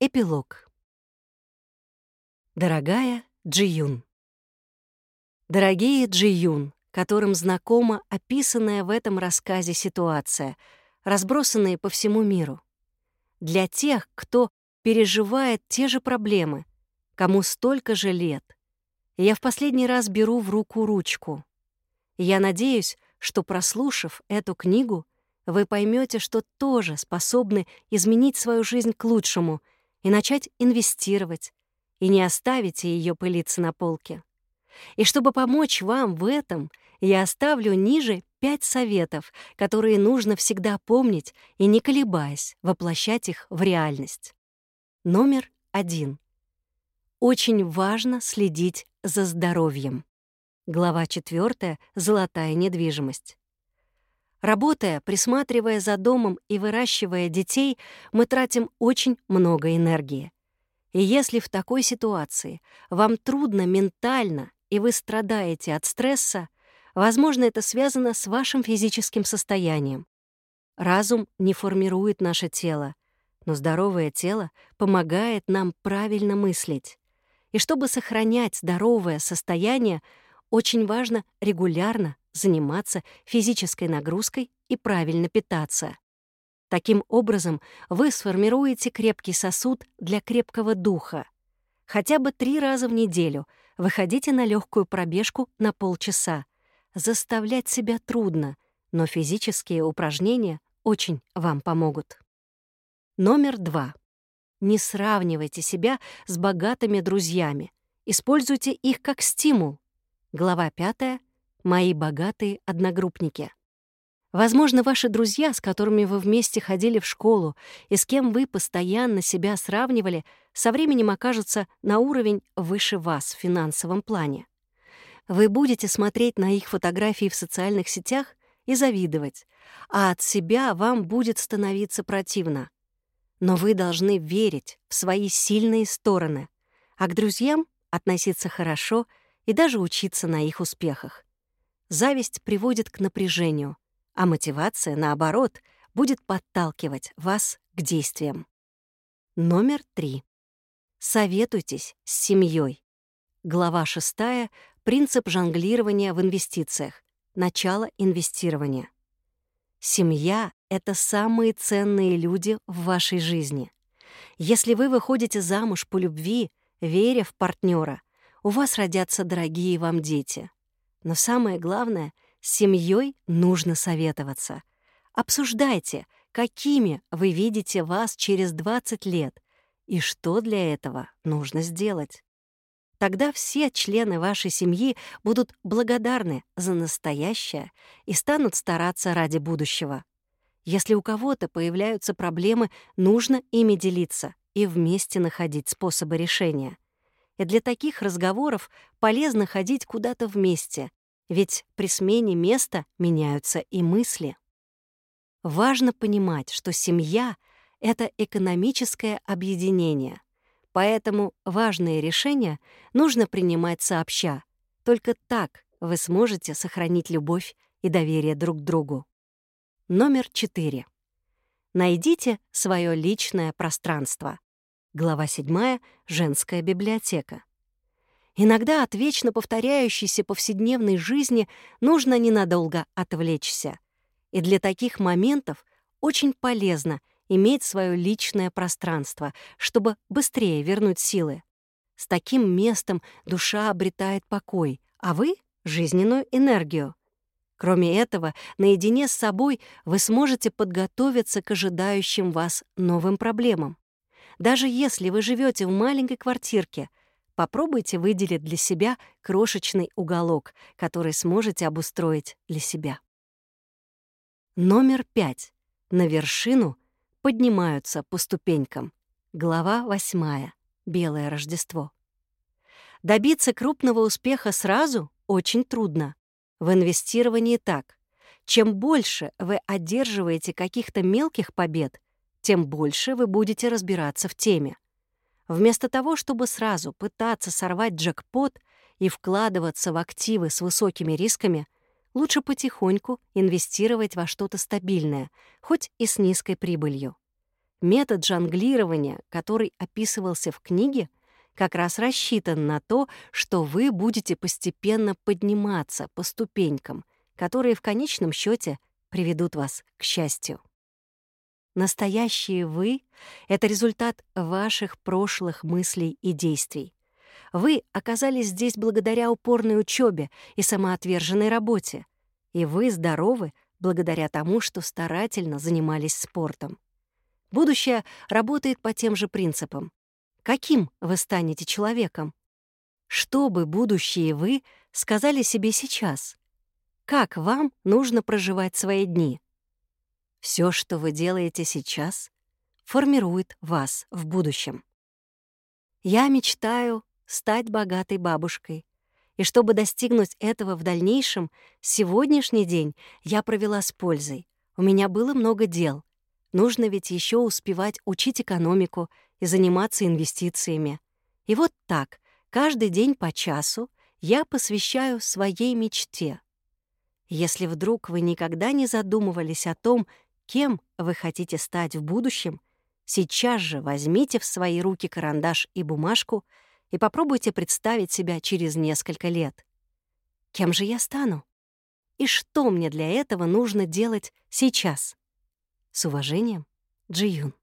Эпилог. Дорогая Джиюн. Дорогие Джиюн, которым знакома описанная в этом рассказе ситуация, разбросанные по всему миру. Для тех, кто переживает те же проблемы, кому столько же лет. Я в последний раз беру в руку ручку. Я надеюсь, что, прослушав эту книгу, вы поймете, что тоже способны изменить свою жизнь к лучшему и начать инвестировать, и не оставите ее пылиться на полке. И чтобы помочь вам в этом, я оставлю ниже пять советов, которые нужно всегда помнить и, не колебаясь, воплощать их в реальность. Номер один. Очень важно следить за здоровьем. Глава 4. Золотая недвижимость. Работая, присматривая за домом и выращивая детей, мы тратим очень много энергии. И если в такой ситуации вам трудно ментально и вы страдаете от стресса, возможно, это связано с вашим физическим состоянием. Разум не формирует наше тело, но здоровое тело помогает нам правильно мыслить. И чтобы сохранять здоровое состояние, очень важно регулярно заниматься физической нагрузкой и правильно питаться. Таким образом, вы сформируете крепкий сосуд для крепкого духа. Хотя бы три раза в неделю выходите на легкую пробежку на полчаса. Заставлять себя трудно, но физические упражнения очень вам помогут. Номер два. Не сравнивайте себя с богатыми друзьями. Используйте их как стимул. Глава пятая мои богатые одногруппники. Возможно, ваши друзья, с которыми вы вместе ходили в школу и с кем вы постоянно себя сравнивали, со временем окажутся на уровень выше вас в финансовом плане. Вы будете смотреть на их фотографии в социальных сетях и завидовать, а от себя вам будет становиться противно. Но вы должны верить в свои сильные стороны, а к друзьям относиться хорошо и даже учиться на их успехах. Зависть приводит к напряжению, а мотивация, наоборот, будет подталкивать вас к действиям. Номер три. Советуйтесь с семьей. Глава 6. Принцип жонглирования в инвестициях. Начало инвестирования. Семья — это самые ценные люди в вашей жизни. Если вы выходите замуж по любви, веря в партнера, у вас родятся дорогие вам дети. Но самое главное, с семьей нужно советоваться. Обсуждайте, какими вы видите вас через 20 лет и что для этого нужно сделать. Тогда все члены вашей семьи будут благодарны за настоящее и станут стараться ради будущего. Если у кого-то появляются проблемы, нужно ими делиться и вместе находить способы решения. И для таких разговоров полезно ходить куда-то вместе, ведь при смене места меняются и мысли. Важно понимать, что семья — это экономическое объединение, поэтому важные решения нужно принимать сообща. Только так вы сможете сохранить любовь и доверие друг к другу. Номер 4. Найдите свое личное пространство. Глава 7. Женская библиотека. Иногда от вечно повторяющейся повседневной жизни нужно ненадолго отвлечься. И для таких моментов очень полезно иметь свое личное пространство, чтобы быстрее вернуть силы. С таким местом душа обретает покой, а вы — жизненную энергию. Кроме этого, наедине с собой вы сможете подготовиться к ожидающим вас новым проблемам. Даже если вы живете в маленькой квартирке — попробуйте выделить для себя крошечный уголок, который сможете обустроить для себя. Номер пять. На вершину поднимаются по ступенькам. Глава восьмая. Белое Рождество. Добиться крупного успеха сразу очень трудно. В инвестировании так. Чем больше вы одерживаете каких-то мелких побед, тем больше вы будете разбираться в теме. Вместо того, чтобы сразу пытаться сорвать джекпот и вкладываться в активы с высокими рисками, лучше потихоньку инвестировать во что-то стабильное, хоть и с низкой прибылью. Метод жонглирования, который описывался в книге, как раз рассчитан на то, что вы будете постепенно подниматься по ступенькам, которые в конечном счете приведут вас к счастью. Настоящие вы — это результат ваших прошлых мыслей и действий. Вы оказались здесь благодаря упорной учебе и самоотверженной работе. И вы здоровы благодаря тому, что старательно занимались спортом. Будущее работает по тем же принципам. Каким вы станете человеком? Что бы будущие вы сказали себе сейчас? Как вам нужно проживать свои дни? Все, что вы делаете сейчас, формирует вас в будущем. Я мечтаю стать богатой бабушкой. И чтобы достигнуть этого в дальнейшем, сегодняшний день я провела с пользой. У меня было много дел. Нужно ведь еще успевать учить экономику и заниматься инвестициями. И вот так, каждый день по часу я посвящаю своей мечте. Если вдруг вы никогда не задумывались о том, Кем вы хотите стать в будущем, сейчас же возьмите в свои руки карандаш и бумажку и попробуйте представить себя через несколько лет. Кем же я стану? И что мне для этого нужно делать сейчас? С уважением, Джи Юн.